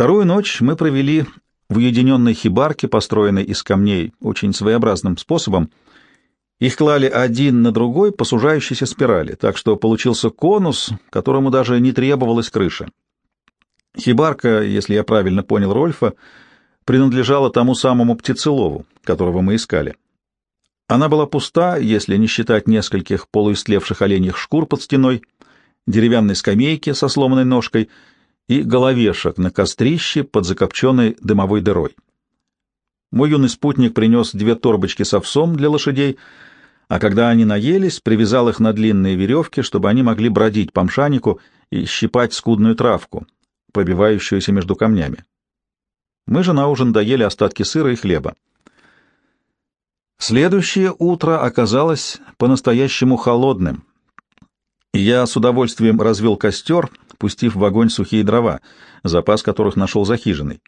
Вторую ночь мы провели в уединенной хибарке, построенной из камней очень своеобразным способом. Их клали один на другой по сужающейся спирали, так что получился конус, которому даже не требовалась крыша. Хибарка, если я правильно понял Рольфа, принадлежала тому самому птицелову, которого мы искали. Она была пуста, если не считать нескольких полуистлевших оленьих шкур под стеной, деревянной скамейки со сломанной ножкой и головешек на кострище под закопченной дымовой дырой. Мой юный спутник принес две торбочки с овсом для лошадей, а когда они наелись, привязал их на длинные веревки, чтобы они могли бродить по мшанику и щипать скудную травку, пробивающуюся между камнями. Мы же на ужин доели остатки сыра и хлеба. Следующее утро оказалось по-настоящему холодным. Я с удовольствием развел костер, пустив в огонь сухие дрова, запас которых нашел за хижиной.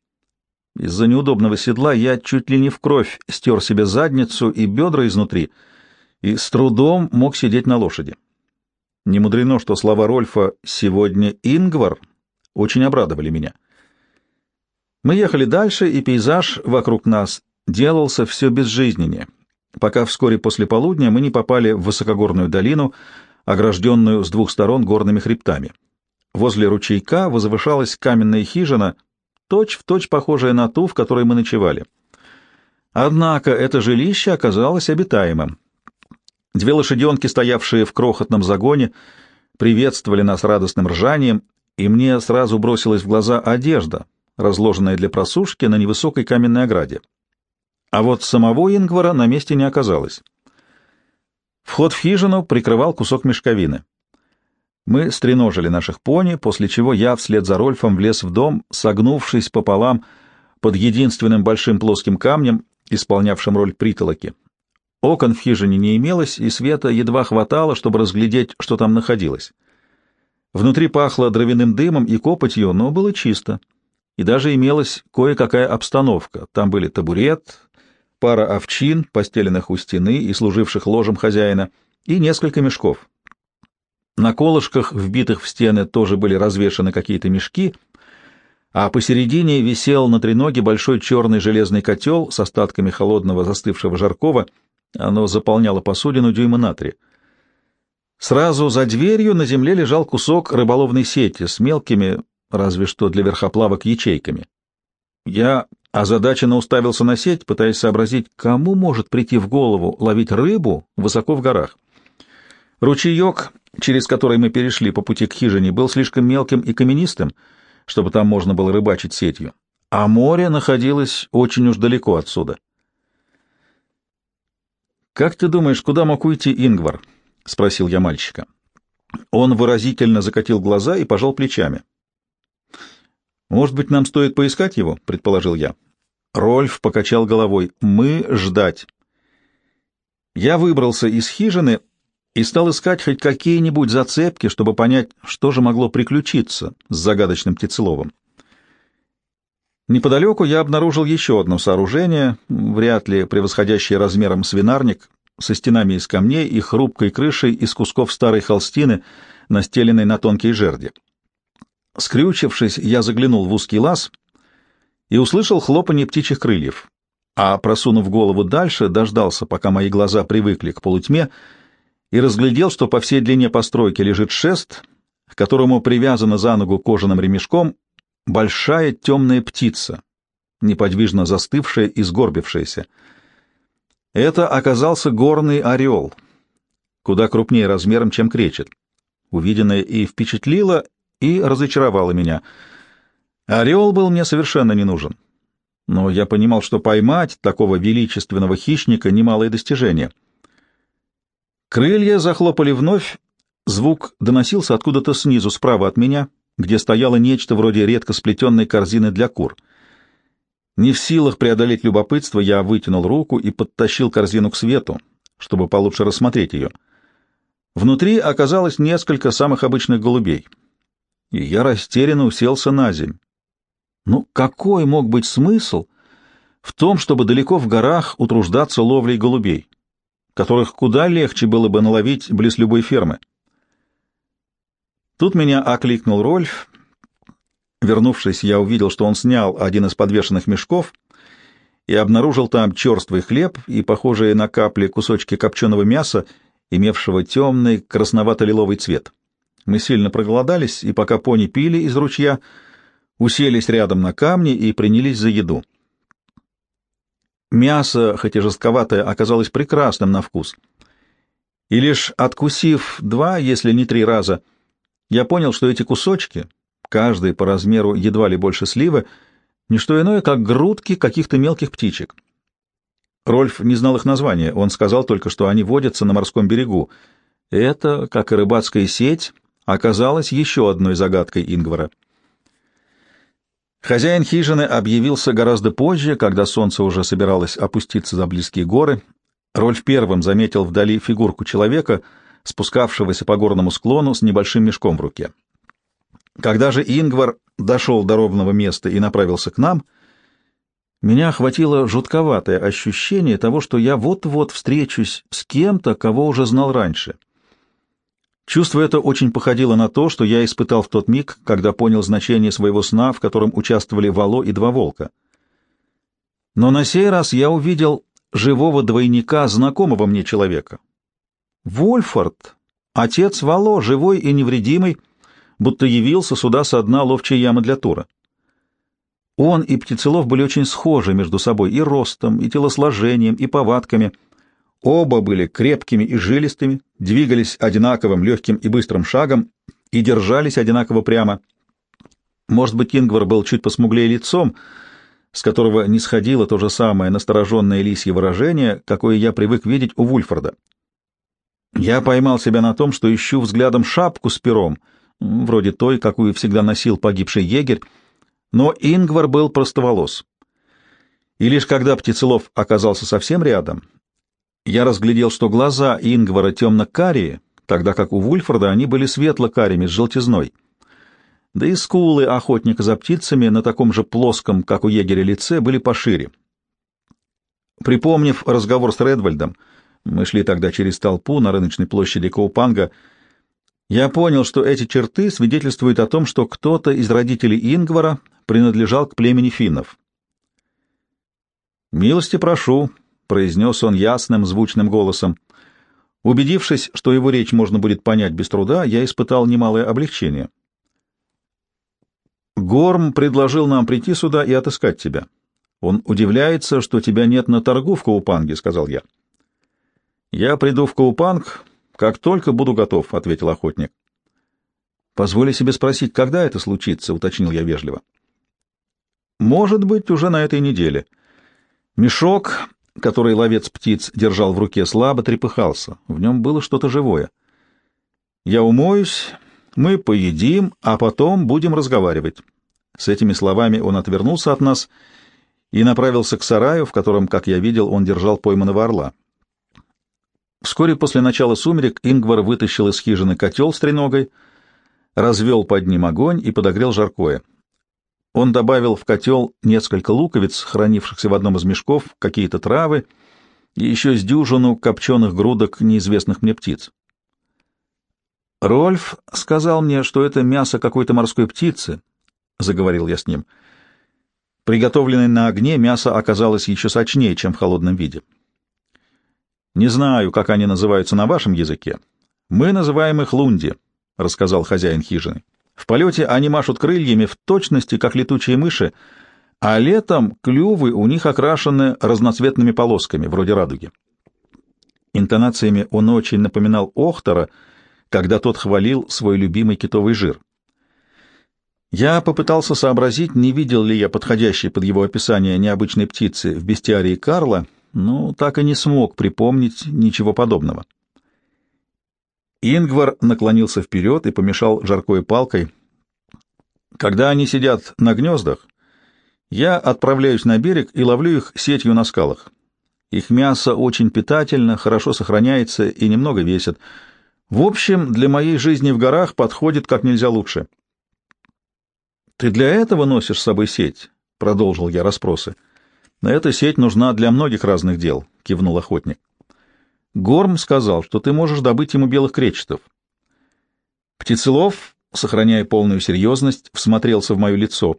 Из-за неудобного седла я чуть ли не в кровь стер себе задницу и бедра изнутри и с трудом мог сидеть на лошади. Не мудрено, что слова Рольфа «сегодня Ингвар» очень обрадовали меня. Мы ехали дальше, и пейзаж вокруг нас делался все безжизненнее, пока вскоре после полудня мы не попали в высокогорную долину, огражденную с двух сторон горными хребтами. Возле ручейка возвышалась каменная хижина, точь-в-точь точь похожая на ту, в которой мы ночевали. Однако это жилище оказалось обитаемым. Две лошаденки, стоявшие в крохотном загоне, приветствовали нас радостным ржанием, и мне сразу бросилась в глаза одежда, разложенная для просушки на невысокой каменной ограде. А вот самого Ингвара на месте не оказалось. Вход в хижину прикрывал кусок мешковины. Мы стреножили наших пони, после чего я вслед за Рольфом влез в дом, согнувшись пополам под единственным большим плоским камнем, исполнявшим роль притолоки. Окон в хижине не имелось, и света едва хватало, чтобы разглядеть, что там находилось. Внутри пахло дровяным дымом и копотью, но было чисто. И даже имелась кое-какая обстановка. Там были табурет, пара овчин, постеленных у стены и служивших ложем хозяина, и несколько мешков. На колышках, вбитых в стены, тоже были развешаны какие-то мешки, а посередине висел на треноге большой черный железный котел с остатками холодного застывшего жаркого. Оно заполняло посудину дюйма на три. Сразу за дверью на земле лежал кусок рыболовной сети с мелкими, разве что для верхоплавок, ячейками. Я озадаченно уставился на сеть, пытаясь сообразить, кому может прийти в голову ловить рыбу высоко в горах. Ручеек, через который мы перешли по пути к хижине, был слишком мелким и каменистым, чтобы там можно было рыбачить сетью, а море находилось очень уж далеко отсюда. «Как ты думаешь, куда мог уйти Ингвар?» — спросил я мальчика. Он выразительно закатил глаза и пожал плечами. «Может быть, нам стоит поискать его?» — предположил я. Рольф покачал головой. «Мы ждать». Я выбрался из хижины и стал искать хоть какие-нибудь зацепки, чтобы понять, что же могло приключиться с загадочным птицеловом. Неподалеку я обнаружил еще одно сооружение, вряд ли превосходящее размером свинарник, со стенами из камней и хрупкой крышей из кусков старой холстины, настеленной на тонкие жерди. Скрючившись, я заглянул в узкий лаз и услышал хлопанье птичьих крыльев, а, просунув голову дальше, дождался, пока мои глаза привыкли к полутьме, и разглядел, что по всей длине постройки лежит шест, к которому привязана за ногу кожаным ремешком большая темная птица, неподвижно застывшая и сгорбившаяся. Это оказался горный орел, куда крупнее размером, чем кречет. Увиденное и впечатлило, и разочаровало меня. Орел был мне совершенно не нужен. Но я понимал, что поймать такого величественного хищника — немалое достижение. Крылья захлопали вновь, звук доносился откуда-то снизу, справа от меня, где стояло нечто вроде редко сплетенной корзины для кур — не в силах преодолеть любопытство, я вытянул руку и подтащил корзину к свету, чтобы получше рассмотреть ее. Внутри оказалось несколько самых обычных голубей, и я растерянно уселся на земь. Ну, какой мог быть смысл в том, чтобы далеко в горах утруждаться ловлей голубей, которых куда легче было бы наловить близ любой фермы? Тут меня окликнул Рольф, Вернувшись, я увидел, что он снял один из подвешенных мешков и обнаружил там черствый хлеб и похожие на капли кусочки копченого мяса, имевшего темный красновато-лиловый цвет. Мы сильно проголодались, и пока пони пили из ручья, уселись рядом на камни и принялись за еду. Мясо, хоть и жестковатое, оказалось прекрасным на вкус. И лишь откусив два, если не три раза, я понял, что эти кусочки, каждый по размеру едва ли больше сливы, не что иное, как грудки каких-то мелких птичек. Рольф не знал их названия, он сказал только, что они водятся на морском берегу. Это, как и рыбацкая сеть, оказалось еще одной загадкой Ингвара. Хозяин хижины объявился гораздо позже, когда солнце уже собиралось опуститься за близкие горы. Рольф первым заметил вдали фигурку человека, спускавшегося по горному склону с небольшим мешком в руке. Когда же Ингвар дошел до ровного места и направился к нам, меня охватило жутковатое ощущение того, что я вот-вот встречусь с кем-то, кого уже знал раньше — Чувство это очень походило на то, что я испытал в тот миг, когда понял значение своего сна, в котором участвовали Вало и два волка. Но на сей раз я увидел живого двойника знакомого мне человека. Вольфорд, отец Вало, живой и невредимый, будто явился сюда со дна ловчей ямы для тура. Он и Птицелов были очень схожи между собой и ростом, и телосложением, и повадками — Оба были крепкими и жилистыми, двигались одинаковым легким и быстрым шагом и держались одинаково прямо. Может быть, Ингвар был чуть посмуглее лицом, с которого не сходило то же самое настороженное лисье выражение, какое я привык видеть у Вульфорда. Я поймал себя на том, что ищу взглядом шапку с пером, вроде той, какую всегда носил погибший егерь, но Ингвар был простоволос. И лишь когда Птицелов оказался совсем рядом, я разглядел, что глаза Ингвара темно-карие, тогда как у Вульфорда они были светло-карими с желтизной. Да и скулы охотника за птицами на таком же плоском, как у егеря лице, были пошире. Припомнив разговор с Редвальдом, мы шли тогда через толпу на рыночной площади Коупанга, я понял, что эти черты свидетельствуют о том, что кто-то из родителей Ингвара принадлежал к племени финнов. «Милости прошу», произнес он ясным, звучным голосом. Убедившись, что его речь можно будет понять без труда, я испытал немалое облегчение. Горм предложил нам прийти сюда и отыскать тебя. Он удивляется, что тебя нет на торгу в Каупанге, — сказал я. Я приду в Каупанг, как только буду готов, — ответил охотник. Позволь себе спросить, когда это случится, — уточнил я вежливо. Может быть, уже на этой неделе. Мешок который ловец птиц держал в руке, слабо трепыхался. В нем было что-то живое. «Я умоюсь, мы поедим, а потом будем разговаривать». С этими словами он отвернулся от нас и направился к сараю, в котором, как я видел, он держал пойманного орла. Вскоре после начала сумерек Ингвар вытащил из хижины котел с треногой, развел под ним огонь и подогрел жаркое. Он добавил в котел несколько луковиц, хранившихся в одном из мешков, какие-то травы и еще с дюжину копченых грудок неизвестных мне птиц. «Рольф сказал мне, что это мясо какой-то морской птицы», — заговорил я с ним. Приготовленное на огне мясо оказалось еще сочнее, чем в холодном виде. «Не знаю, как они называются на вашем языке. Мы называем их лунди», — рассказал хозяин хижины. В полете они машут крыльями в точности, как летучие мыши, а летом клювы у них окрашены разноцветными полосками, вроде радуги. Интонациями он очень напоминал Охтора, когда тот хвалил свой любимый китовый жир. Я попытался сообразить, не видел ли я подходящей под его описание необычной птицы в бестиарии Карла, но так и не смог припомнить ничего подобного. Ингвар наклонился вперед и помешал жаркой палкой. Когда они сидят на гнездах, я отправляюсь на берег и ловлю их сетью на скалах. Их мясо очень питательно, хорошо сохраняется и немного весит. В общем, для моей жизни в горах подходит как нельзя лучше. «Ты для этого носишь с собой сеть?» — продолжил я расспросы. «Эта сеть нужна для многих разных дел», — кивнул охотник. Горм сказал, что ты можешь добыть ему белых кречетов. Птицелов сохраняя полную серьезность, всмотрелся в мое лицо.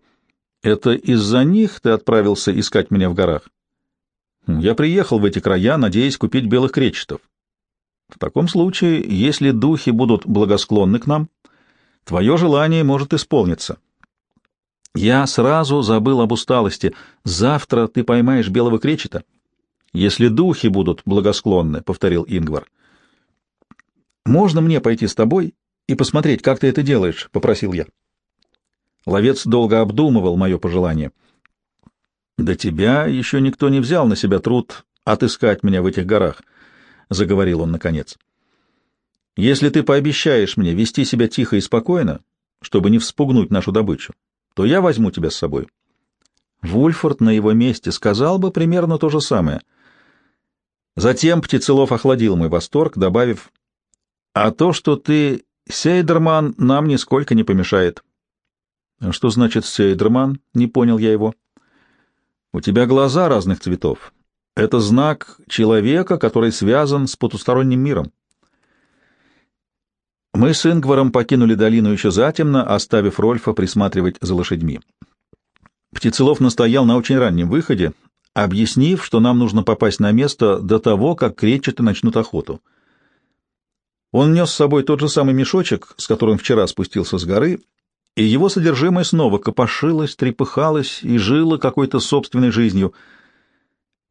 «Это из-за них ты отправился искать меня в горах?» «Я приехал в эти края, надеясь купить белых кречетов. В таком случае, если духи будут благосклонны к нам, твое желание может исполниться». Я сразу забыл об усталости. Завтра ты поймаешь белого кречета. Если духи будут благосклонны, — повторил Ингвар. Можно мне пойти с тобой и посмотреть, как ты это делаешь? — попросил я. Ловец долго обдумывал мое пожелание. До тебя еще никто не взял на себя труд отыскать меня в этих горах, — заговорил он наконец. Если ты пообещаешь мне вести себя тихо и спокойно, чтобы не вспугнуть нашу добычу, то я возьму тебя с собой. Вульфорд на его месте сказал бы примерно то же самое. Затем Птицелов охладил мой восторг, добавив, «А то, что ты Сейдерман, нам нисколько не помешает». «А «Что значит Сейдерман?» — не понял я его. «У тебя глаза разных цветов. Это знак человека, который связан с потусторонним миром». Мы с Ингваром покинули долину еще затемно, оставив Рольфа присматривать за лошадьми. Птицелов настоял на очень раннем выходе, объяснив, что нам нужно попасть на место до того, как кречеты начнут охоту. Он нес с собой тот же самый мешочек, с которым вчера спустился с горы, и его содержимое снова копошилось, трепыхалось и жило какой-то собственной жизнью.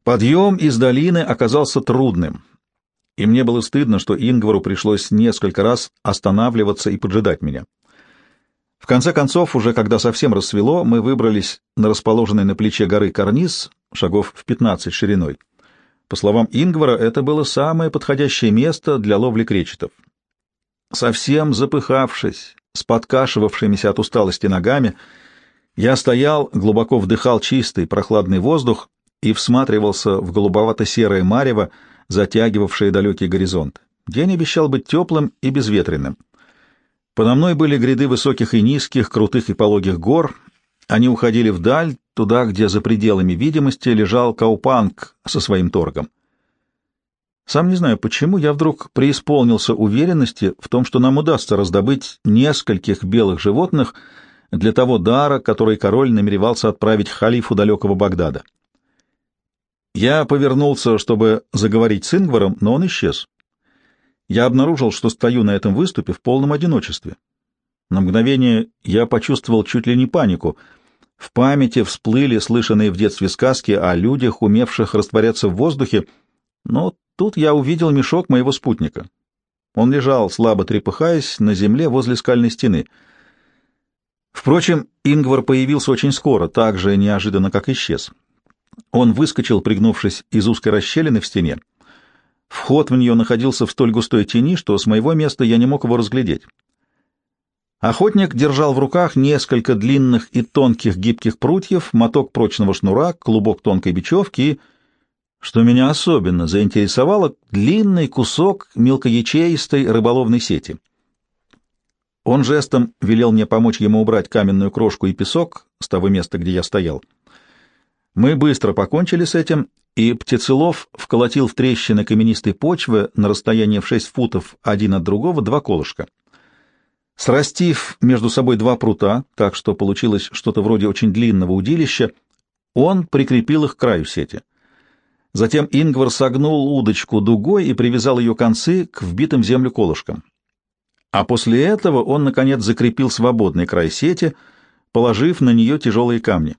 Подъем из долины оказался трудным — и мне было стыдно, что Ингвару пришлось несколько раз останавливаться и поджидать меня. В конце концов, уже когда совсем рассвело, мы выбрались на расположенный на плече горы карниз, шагов в 15 шириной. По словам Ингвара, это было самое подходящее место для ловли кречетов. Совсем запыхавшись, с подкашивавшимися от усталости ногами, я стоял, глубоко вдыхал чистый прохладный воздух и всматривался в голубовато-серое марево, затягивавшие далекий горизонт. День обещал быть теплым и безветренным. Подо мной были гряды высоких и низких, крутых и пологих гор. Они уходили вдаль, туда, где за пределами видимости лежал Каупанг со своим торгом. Сам не знаю, почему я вдруг преисполнился уверенности в том, что нам удастся раздобыть нескольких белых животных для того дара, который король намеревался отправить халифу далекого Багдада. Я повернулся, чтобы заговорить с Ингваром, но он исчез. Я обнаружил, что стою на этом выступе в полном одиночестве. На мгновение я почувствовал чуть ли не панику. В памяти всплыли слышанные в детстве сказки о людях, умевших растворяться в воздухе, но тут я увидел мешок моего спутника. Он лежал, слабо трепыхаясь, на земле возле скальной стены. Впрочем, Ингвар появился очень скоро, так же неожиданно, как исчез. Он выскочил, пригнувшись из узкой расщелины в стене. Вход в нее находился в столь густой тени, что с моего места я не мог его разглядеть. Охотник держал в руках несколько длинных и тонких гибких прутьев, моток прочного шнура, клубок тонкой бечевки и, что меня особенно заинтересовало, длинный кусок мелкоячеистой рыболовной сети. Он жестом велел мне помочь ему убрать каменную крошку и песок с того места, где я стоял. Мы быстро покончили с этим, и Птицелов вколотил в трещины каменистой почвы на расстоянии в шесть футов один от другого два колышка. Срастив между собой два прута, так что получилось что-то вроде очень длинного удилища, он прикрепил их к краю сети. Затем Ингвар согнул удочку дугой и привязал ее концы к вбитым в землю колышкам. А после этого он, наконец, закрепил свободный край сети, положив на нее тяжелые камни.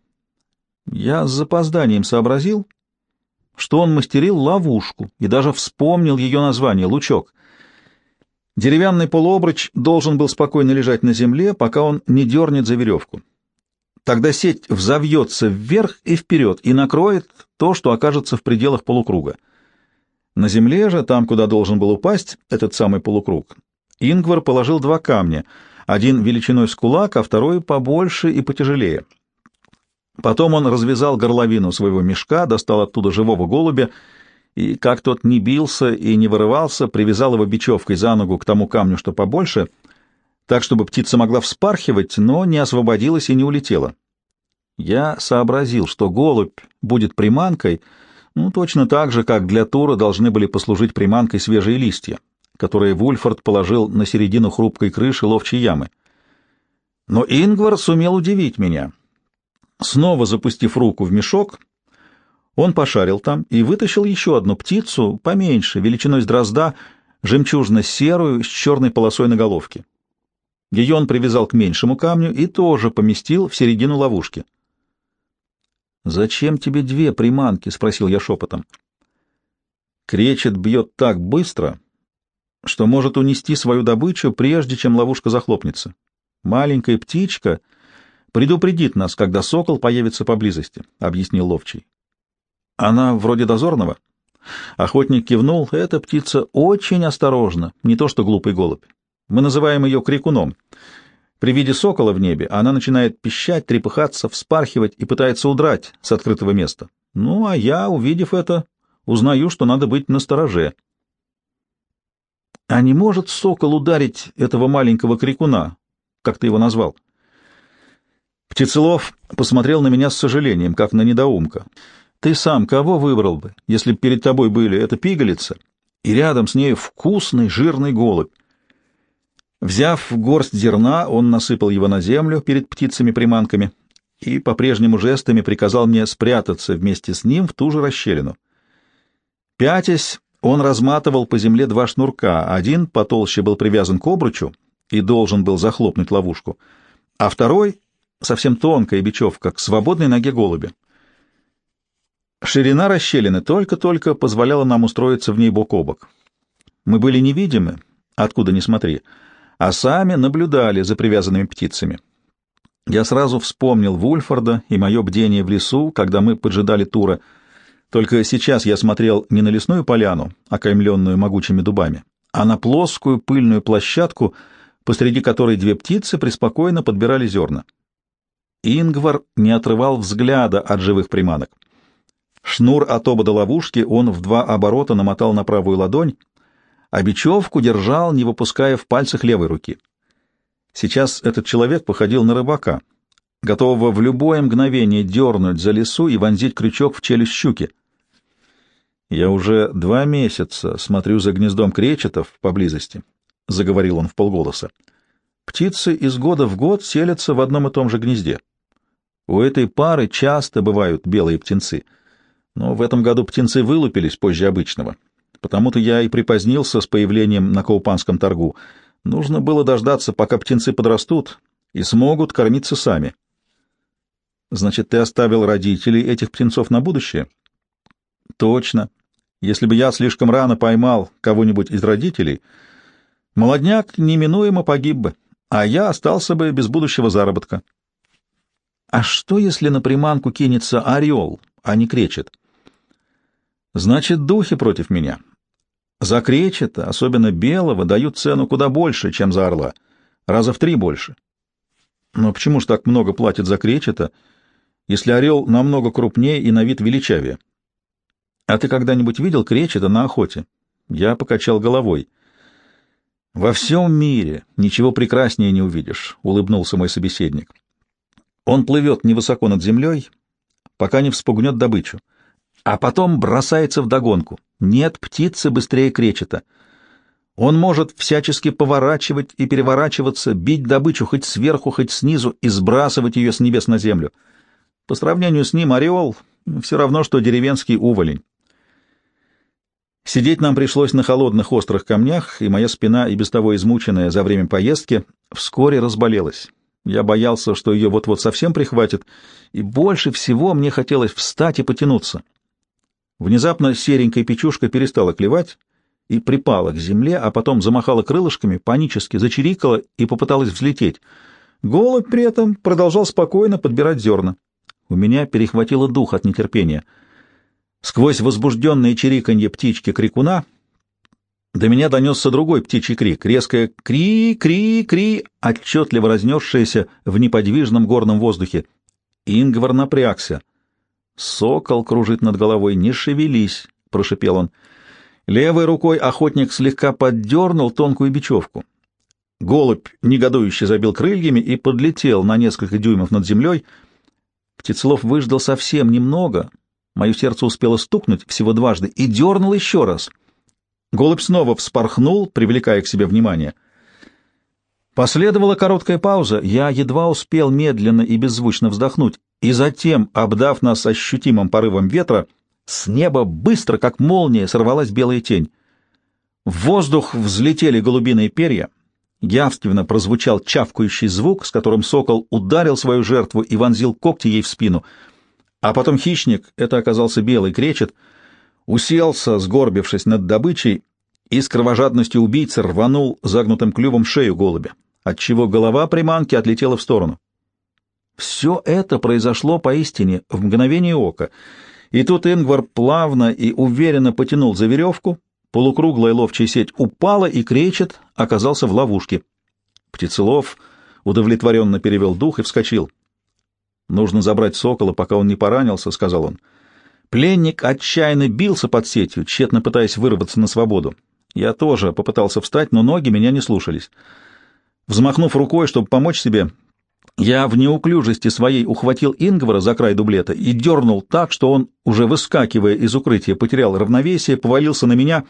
Я с запозданием сообразил, что он мастерил ловушку и даже вспомнил ее название — лучок. Деревянный полуобруч должен был спокойно лежать на земле, пока он не дернет за веревку. Тогда сеть взовьется вверх и вперед и накроет то, что окажется в пределах полукруга. На земле же, там, куда должен был упасть этот самый полукруг, Ингвар положил два камня, один величиной с кулак, а второй побольше и потяжелее — Потом он развязал горловину своего мешка, достал оттуда живого голубя и, как тот не бился и не вырывался, привязал его бечевкой за ногу к тому камню, что побольше, так, чтобы птица могла вспархивать, но не освободилась и не улетела. Я сообразил, что голубь будет приманкой, ну, точно так же, как для тура должны были послужить приманкой свежие листья, которые Вульфорд положил на середину хрупкой крыши ловчей ямы. Но Ингвар сумел удивить меня. Снова запустив руку в мешок, он пошарил там и вытащил еще одну птицу, поменьше, величиной с дрозда, жемчужно-серую, с черной полосой на головке. Ее он привязал к меньшему камню и тоже поместил в середину ловушки. «Зачем тебе две приманки?» — спросил я шепотом. Кречет бьет так быстро, что может унести свою добычу, прежде чем ловушка захлопнется. Маленькая птичка предупредит нас, когда сокол появится поблизости, — объяснил ловчий. Она вроде дозорного. Охотник кивнул. Эта птица очень осторожна, не то что глупый голубь. Мы называем ее крикуном. При виде сокола в небе она начинает пищать, трепыхаться, вспархивать и пытается удрать с открытого места. Ну, а я, увидев это, узнаю, что надо быть настороже. А не может сокол ударить этого маленького крикуна, как ты его назвал? Птицелов посмотрел на меня с сожалением, как на недоумка. Ты сам кого выбрал бы, если б перед тобой были эта пигалица и рядом с ней вкусный жирный голубь? Взяв горсть зерна, он насыпал его на землю перед птицами-приманками и по-прежнему жестами приказал мне спрятаться вместе с ним в ту же расщелину. Пятясь, он разматывал по земле два шнурка, один потолще был привязан к обручу и должен был захлопнуть ловушку, а второй — совсем тонкая бечевка к свободной ноге голубя. Ширина расщелины только-только позволяла нам устроиться в ней бок о бок. Мы были невидимы, откуда ни смотри, а сами наблюдали за привязанными птицами. Я сразу вспомнил Вульфорда и мое бдение в лесу, когда мы поджидали Тура. Только сейчас я смотрел не на лесную поляну, окаймленную могучими дубами, а на плоскую пыльную площадку, посреди которой две птицы преспокойно подбирали зерна. Ингвар не отрывал взгляда от живых приманок. Шнур от обода ловушки он в два оборота намотал на правую ладонь, а бечевку держал, не выпуская в пальцах левой руки. Сейчас этот человек походил на рыбака, готового в любое мгновение дернуть за лесу и вонзить крючок в челюсть щуки. «Я уже два месяца смотрю за гнездом кречетов поблизости», — заговорил он в полголоса. «Птицы из года в год селятся в одном и том же гнезде. У этой пары часто бывают белые птенцы — но в этом году птенцы вылупились позже обычного. Потому-то я и припозднился с появлением на Каупанском торгу. Нужно было дождаться, пока птенцы подрастут и смогут кормиться сами. Значит, ты оставил родителей этих птенцов на будущее? Точно. Если бы я слишком рано поймал кого-нибудь из родителей, молодняк неминуемо погиб бы, а я остался бы без будущего заработка. А что, если на приманку кинется орел, а не кречет? — Значит, духи против меня. За кречета, особенно белого, дают цену куда больше, чем за орла. Раза в три больше. Но почему ж так много платят за кречета, если орел намного крупнее и на вид величавее? А ты когда-нибудь видел кречета на охоте? Я покачал головой. Во всем мире ничего прекраснее не увидишь, — улыбнулся мой собеседник. Он плывет невысоко над землей, пока не вспугнет добычу а потом бросается в догонку. Нет птицы быстрее кречета. Он может всячески поворачивать и переворачиваться, бить добычу хоть сверху, хоть снизу и сбрасывать ее с небес на землю. По сравнению с ним орел — все равно, что деревенский уволень. Сидеть нам пришлось на холодных острых камнях, и моя спина, и без того измученная за время поездки, вскоре разболелась. Я боялся, что ее вот-вот совсем прихватит, и больше всего мне хотелось встать и потянуться. Внезапно серенькая печушка перестала клевать и припала к земле, а потом замахала крылышками, панически зачирикала и попыталась взлететь. Голубь при этом продолжал спокойно подбирать зерна. У меня перехватило дух от нетерпения. Сквозь возбужденное чириканье птички-крикуна до меня донесся другой птичий крик, резкое «кри-кри-кри», отчетливо разнесшееся в неподвижном горном воздухе. Ингвар напрягся — Сокол кружит над головой. Не шевелись, прошипел он. Левой рукой охотник слегка поддернул тонкую бечевку. Голубь негодующе забил крыльями и подлетел на несколько дюймов над землей. Птицелов выждал совсем немного. Мое сердце успело стукнуть всего дважды и дернул еще раз. Голубь снова вспорхнул, привлекая к себе внимание. Последовала короткая пауза, я едва успел медленно и беззвучно вздохнуть, и затем, обдав нас ощутимым порывом ветра, с неба быстро, как молния, сорвалась белая тень. В воздух взлетели голубиные перья, явственно прозвучал чавкающий звук, с которым сокол ударил свою жертву и вонзил когти ей в спину. А потом хищник, это оказался белый кречет, уселся, сгорбившись над добычей, и с кровожадностью убийцы рванул загнутым клювом шею голубя, отчего голова приманки отлетела в сторону. Все это произошло поистине в мгновение ока, и тут Ингвар плавно и уверенно потянул за веревку, Полукруглая ловчая сеть упала, и кречет оказался в ловушке. Птицелов удовлетворенно перевел дух и вскочил. «Нужно забрать сокола, пока он не поранился», — сказал он. Пленник отчаянно бился под сетью, тщетно пытаясь вырваться на свободу. Я тоже попытался встать, но ноги меня не слушались. Взмахнув рукой, чтобы помочь себе, я в неуклюжести своей ухватил Ингвара за край дублета и дернул так, что он, уже выскакивая из укрытия, потерял равновесие, повалился на меня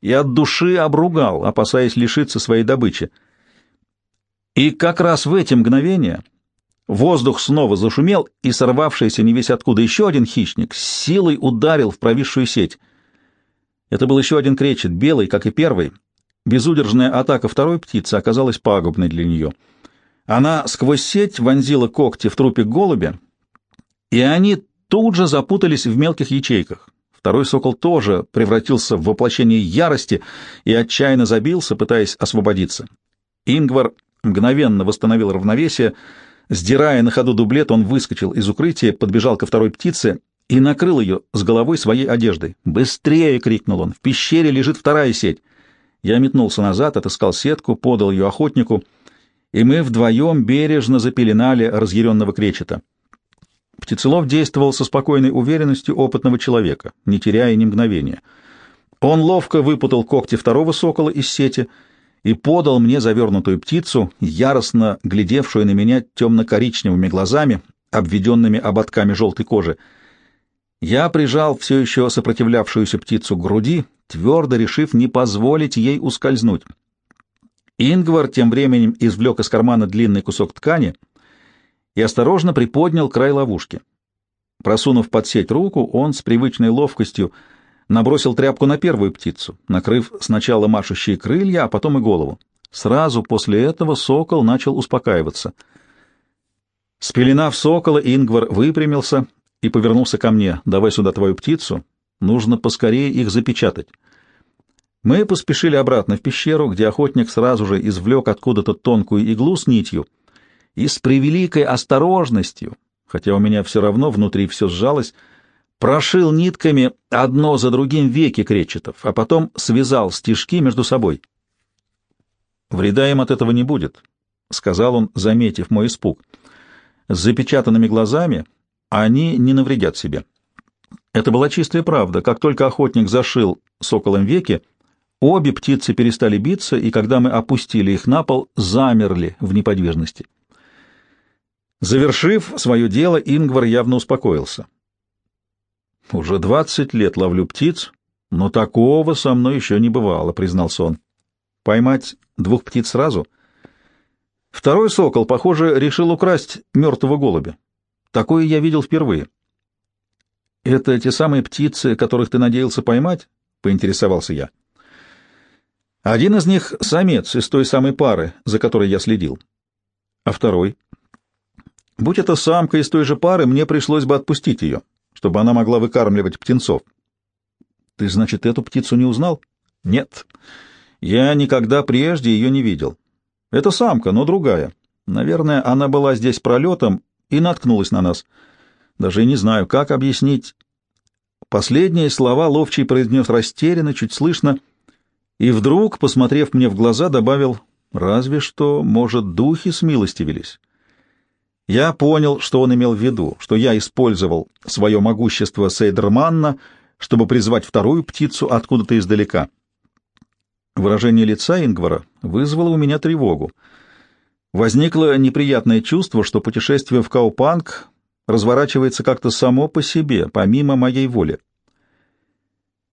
и от души обругал, опасаясь лишиться своей добычи. И как раз в эти мгновения воздух снова зашумел, и сорвавшийся не весь откуда еще один хищник с силой ударил в провисшую сеть. Это был еще один кречет, белый, как и первый. Безудержная атака второй птицы оказалась пагубной для нее — она сквозь сеть вонзила когти в трупик голубя, и они тут же запутались в мелких ячейках. Второй сокол тоже превратился в воплощение ярости и отчаянно забился, пытаясь освободиться. Ингвар мгновенно восстановил равновесие. Сдирая на ходу дублет, он выскочил из укрытия, подбежал ко второй птице и накрыл ее с головой своей одеждой. «Быстрее!» — крикнул он. «В пещере лежит вторая сеть!» Я метнулся назад, отыскал сетку, подал ее охотнику — и мы вдвоем бережно запеленали разъяренного кречета. Птицелов действовал со спокойной уверенностью опытного человека, не теряя ни мгновения. Он ловко выпутал когти второго сокола из сети и подал мне завернутую птицу, яростно глядевшую на меня темно-коричневыми глазами, обведенными ободками желтой кожи. Я прижал все еще сопротивлявшуюся птицу к груди, твердо решив не позволить ей ускользнуть. Ингвар тем временем извлек из кармана длинный кусок ткани и осторожно приподнял край ловушки. Просунув под сеть руку, он с привычной ловкостью набросил тряпку на первую птицу, накрыв сначала машущие крылья, а потом и голову. Сразу после этого сокол начал успокаиваться. Спеленав сокола, Ингвар выпрямился и повернулся ко мне. «Давай сюда твою птицу. Нужно поскорее их запечатать». Мы поспешили обратно в пещеру, где охотник сразу же извлек откуда-то тонкую иглу с нитью и с превеликой осторожностью, хотя у меня все равно внутри все сжалось, прошил нитками одно за другим веки кречетов, а потом связал стежки между собой. «Вреда им от этого не будет», — сказал он, заметив мой испуг. «С запечатанными глазами они не навредят себе». Это была чистая правда. Как только охотник зашил соколом веки, Обе птицы перестали биться, и когда мы опустили их на пол, замерли в неподвижности. Завершив свое дело, Ингвар явно успокоился. «Уже двадцать лет ловлю птиц, но такого со мной еще не бывало», — признался он. «Поймать двух птиц сразу?» Второй сокол, похоже, решил украсть мертвого голубя. Такое я видел впервые. «Это те самые птицы, которых ты надеялся поймать?» — поинтересовался я. Один из них — самец из той самой пары, за которой я следил. А второй? Будь это самка из той же пары, мне пришлось бы отпустить ее, чтобы она могла выкармливать птенцов. Ты, значит, эту птицу не узнал? Нет. Я никогда прежде ее не видел. Это самка, но другая. Наверное, она была здесь пролетом и наткнулась на нас. Даже не знаю, как объяснить. Последние слова ловчий произнес растерянно, чуть слышно — и вдруг, посмотрев мне в глаза, добавил, «Разве что, может, духи с милости велись». Я понял, что он имел в виду, что я использовал свое могущество Сейдерманна, чтобы призвать вторую птицу откуда-то издалека. Выражение лица Ингвара вызвало у меня тревогу. Возникло неприятное чувство, что путешествие в Каупанг разворачивается как-то само по себе, помимо моей воли.